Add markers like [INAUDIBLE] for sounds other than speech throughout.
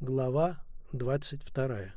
Глава 22.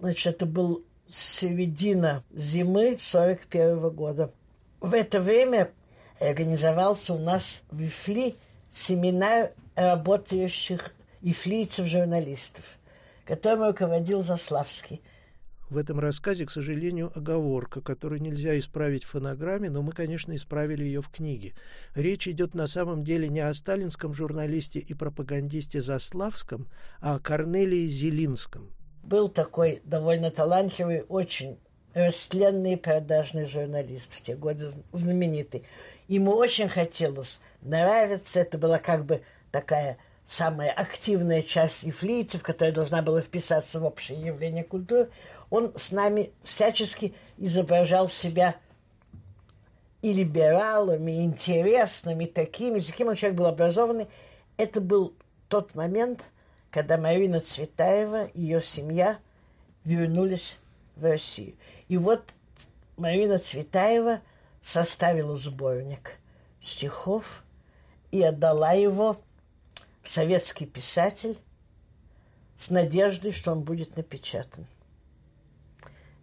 Значит, это был середина зимы 41 -го года. В это время организовался у нас в Ифли семинар работающих ифлийцев-журналистов, которым руководил Заславский. В этом рассказе, к сожалению, оговорка, которую нельзя исправить в фонограмме, но мы, конечно, исправили ее в книге. Речь идет на самом деле не о сталинском журналисте и пропагандисте Заславском, а о Корнелии Зелинском. Был такой довольно талантливый, очень растленный продажный журналист в те годы, знаменитый. Ему очень хотелось нравиться, это была как бы такая самая активная часть ифлийцев, которая должна была вписаться в общее явление культуры – он с нами всячески изображал себя и либералом, и интересным, и таким, и таким он человек был образованный. Это был тот момент, когда Марина Цветаева и ее семья вернулись в Россию. И вот Марина Цветаева составила сборник стихов и отдала его в советский писатель с надеждой, что он будет напечатан.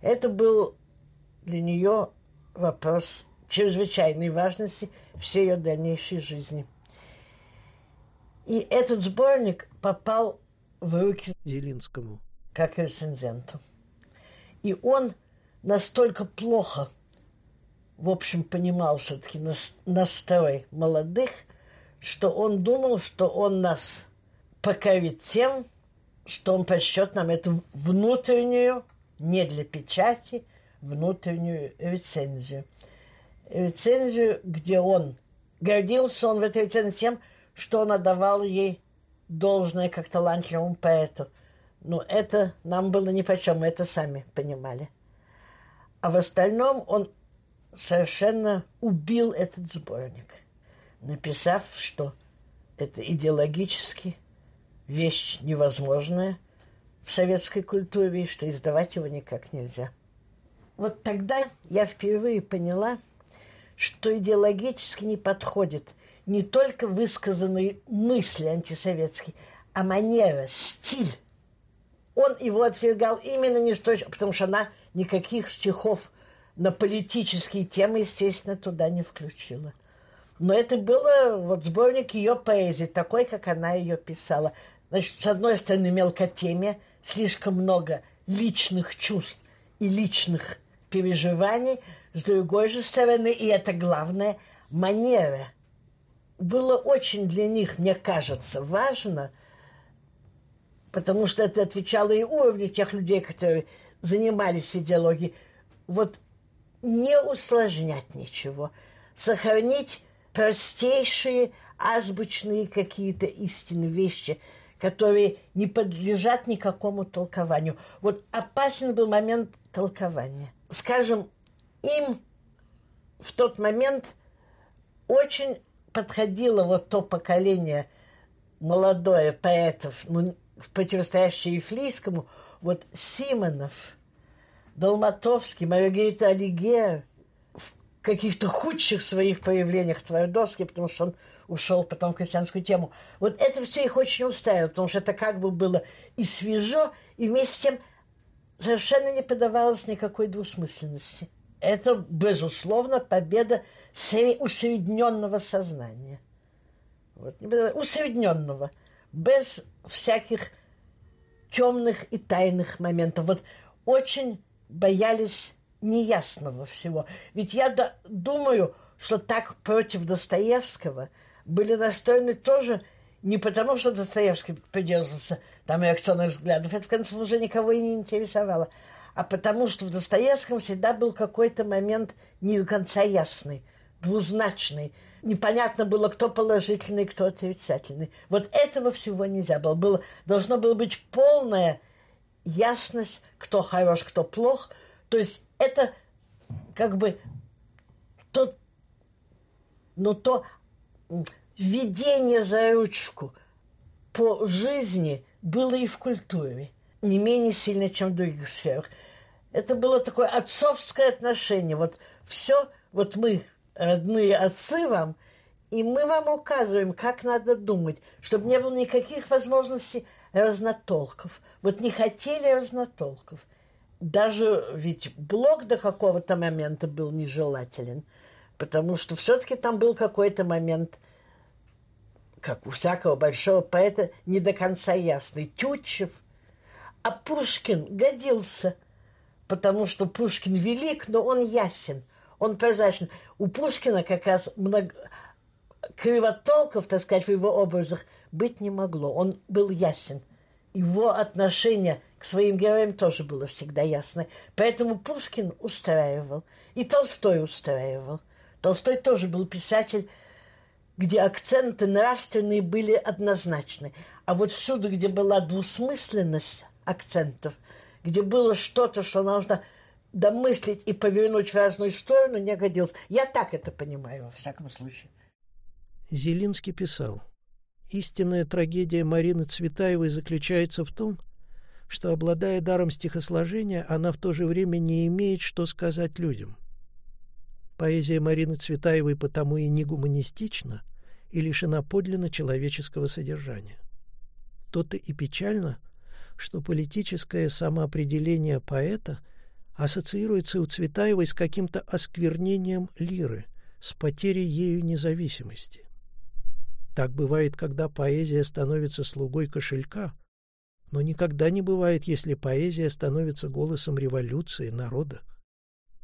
Это был для нее вопрос чрезвычайной важности всей ее дальнейшей жизни. И этот сборник попал в руки Зелинскому как рецензенту. И он настолько плохо, в общем, понимал все-таки настрой молодых, что он думал, что он нас покорит тем, что он прочтет нам эту внутреннюю не для печати, внутреннюю рецензию. Рецензию, где он гордился он в этой рецензии тем, что он отдавал ей должное как талантливому поэту. Но это нам было ни по чем, мы это сами понимали. А в остальном он совершенно убил этот сборник, написав, что это идеологически вещь невозможная – в советской культуре, что издавать его никак нельзя. Вот тогда я впервые поняла, что идеологически не подходит не только высказанные мысли антисоветские, а манера, стиль. Он его отвергал именно не с той, потому что она никаких стихов на политические темы, естественно, туда не включила. Но это было вот сборник ее поэзии, такой, как она ее писала. Значит, с одной стороны, мелкотемия, слишком много личных чувств и личных переживаний, с другой же стороны, и это главное, манера. Было очень для них, мне кажется, важно, потому что это отвечало и уровню тех людей, которые занимались идеологией, вот не усложнять ничего, сохранить простейшие азбучные какие-то истины, вещи – которые не подлежат никакому толкованию. Вот опасен был момент толкования. Скажем, им в тот момент очень подходило вот то поколение молодое поэтов, ну, противостоящее Ефлийскому, вот Симонов, Долматовский, Маргарита Алигер, в каких-то худших своих проявлениях Твардовский, потому что он ушел потом в христианскую тему. Вот это все их очень устраивало, потому что это как бы было и свежо, и вместе с тем совершенно не подавалось никакой двусмысленности. Это, безусловно, победа усредненного сознания. Вот, усредненного, без всяких темных и тайных моментов. Вот очень боялись неясного всего. Ведь я думаю, что так против Достоевского – были настроены тоже не потому, что Достоевский придерживался там реакционных взглядов, это в конце уже никого и не интересовало, а потому что в Достоевском всегда был какой-то момент не до конца ясный, двузначный. Непонятно было, кто положительный, кто отрицательный. Вот этого всего нельзя было. было должно было быть полная ясность, кто хорош, кто плох. То есть это как бы то, ну, то введение за ручку по жизни было и в культуре, не менее сильно, чем в других сферах. Это было такое отцовское отношение. Вот все, вот мы, родные отцы вам, И мы вам указываем, как надо думать, чтобы не было никаких возможностей разнотолков. Вот не хотели разнотолков. Даже ведь блок до какого-то момента был нежелателен, потому что все-таки там был какой-то момент, как у всякого большого поэта, не до конца ясный. Тютчев. А Пушкин годился, потому что Пушкин велик, но он ясен, он прозрачен. У Пушкина как раз много кривотолков, так сказать, в его образах быть не могло. Он был ясен. Его отношение к своим героям тоже было всегда ясно. Поэтому Пушкин устраивал. И Толстой устраивал. Толстой тоже был писатель, где акценты нравственные были однозначны. А вот всюду, где была двусмысленность акцентов, где было что-то, что нужно домыслить и повернуть в разную сторону, не годилось. Я так это понимаю, во всяком случае. Зелинский писал, «Истинная трагедия Марины Цветаевой заключается в том, что, обладая даром стихосложения, она в то же время не имеет, что сказать людям. Поэзия Марины Цветаевой потому и не гуманистична, и лишена подлинно человеческого содержания. То-то и печально, что политическое самоопределение поэта ассоциируется у Цветаевой с каким-то осквернением лиры, с потерей ею независимости. Так бывает, когда поэзия становится слугой кошелька, но никогда не бывает, если поэзия становится голосом революции народа.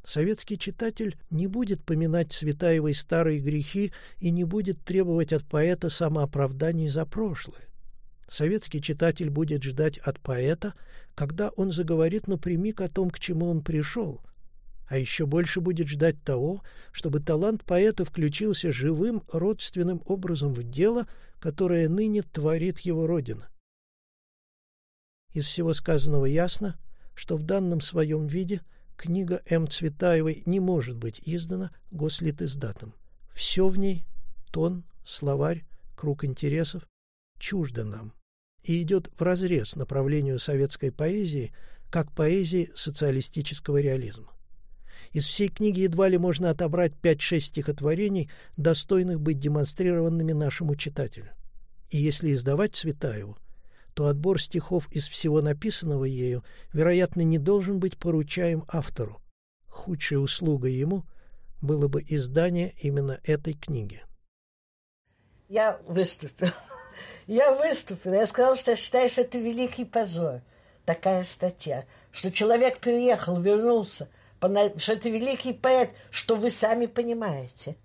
Советский читатель не будет поминать Цветаевой старые грехи и не будет требовать от поэта самооправданий за прошлое. Советский читатель будет ждать от поэта, когда он заговорит напрямик о том, к чему он пришел – а еще больше будет ждать того, чтобы талант поэта включился живым родственным образом в дело, которое ныне творит его родина. Из всего сказанного ясно, что в данном своем виде книга М. Цветаевой не может быть издана гослитиздатом. Все в ней — тон, словарь, круг интересов — чуждо нам и идет вразрез направлению советской поэзии как поэзии социалистического реализма. Из всей книги едва ли можно отобрать 5-6 стихотворений, достойных быть демонстрированными нашему читателю. И если издавать Цветаеву, то отбор стихов из всего написанного ею, вероятно, не должен быть поручаем автору. Худшей услугой ему было бы издание именно этой книги. Я выступил. [LAUGHS] Я выступил. Я сказал, что считаю, что это великий позор. Такая статья. Что человек приехал, вернулся – что это великий поэт, что вы сами понимаете.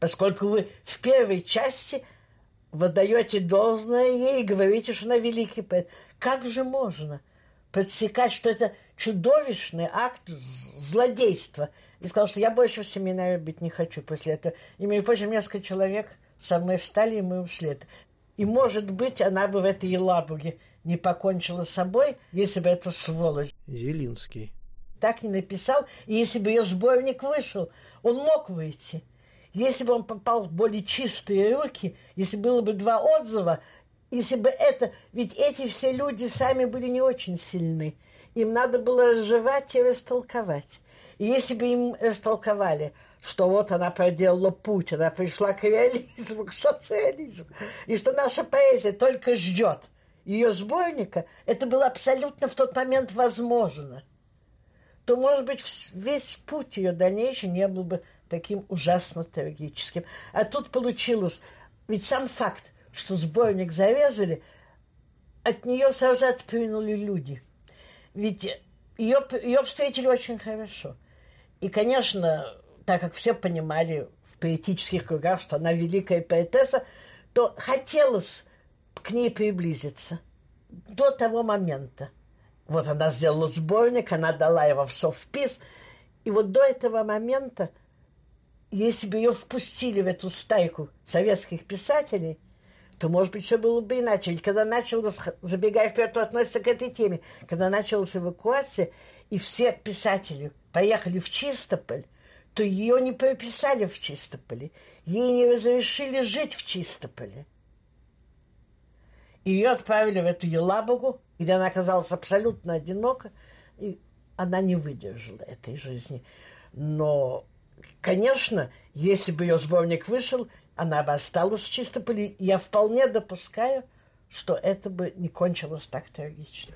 Поскольку вы в первой части выдаете должное ей и говорите, что она великий поэт. Как же можно подсекать, что это чудовищный акт злодейства? И сказал, что я больше в семинаре быть не хочу после этого. И, между прочим, несколько человек со мной встали, и мы ушли. И, может быть, она бы в этой Елабуге не покончила с собой, если бы это сволочь. Зелинский так не написал. И если бы ее сборник вышел, он мог выйти. Если бы он попал в более чистые руки, если было бы два отзыва, если бы это... Ведь эти все люди сами были не очень сильны. Им надо было разжевать и растолковать. И если бы им растолковали, что вот она проделала путь, она пришла к реализму, к социализму, и что наша поэзия только ждет ее сборника, это было абсолютно в тот момент возможно – то, может быть, весь путь ее дальнейший не был бы таким ужасно трагическим. А тут получилось, ведь сам факт, что сборник зарезали, от нее сразу отпрянули люди. Ведь ее, ее встретили очень хорошо. И, конечно, так как все понимали в поэтических кругах, что она великая поэтесса, то хотелось к ней приблизиться до того момента. Вот она сделала сборник, она дала его в совпис. И вот до этого момента, если бы ее впустили в эту стайку советских писателей, то, может быть, все было бы иначе. Ведь когда началось, забегая вперед, то относится к этой теме, когда началась эвакуация, и все писатели поехали в Чистополь, то ее не прописали в Чистополе. Ей не разрешили жить в Чистополе. Ее отправили в эту Елабугу, где она оказалась абсолютно одинока, и она не выдержала этой жизни. Но, конечно, если бы ее сборник вышел, она бы осталась чисто поли... Я вполне допускаю, что это бы не кончилось так трагично.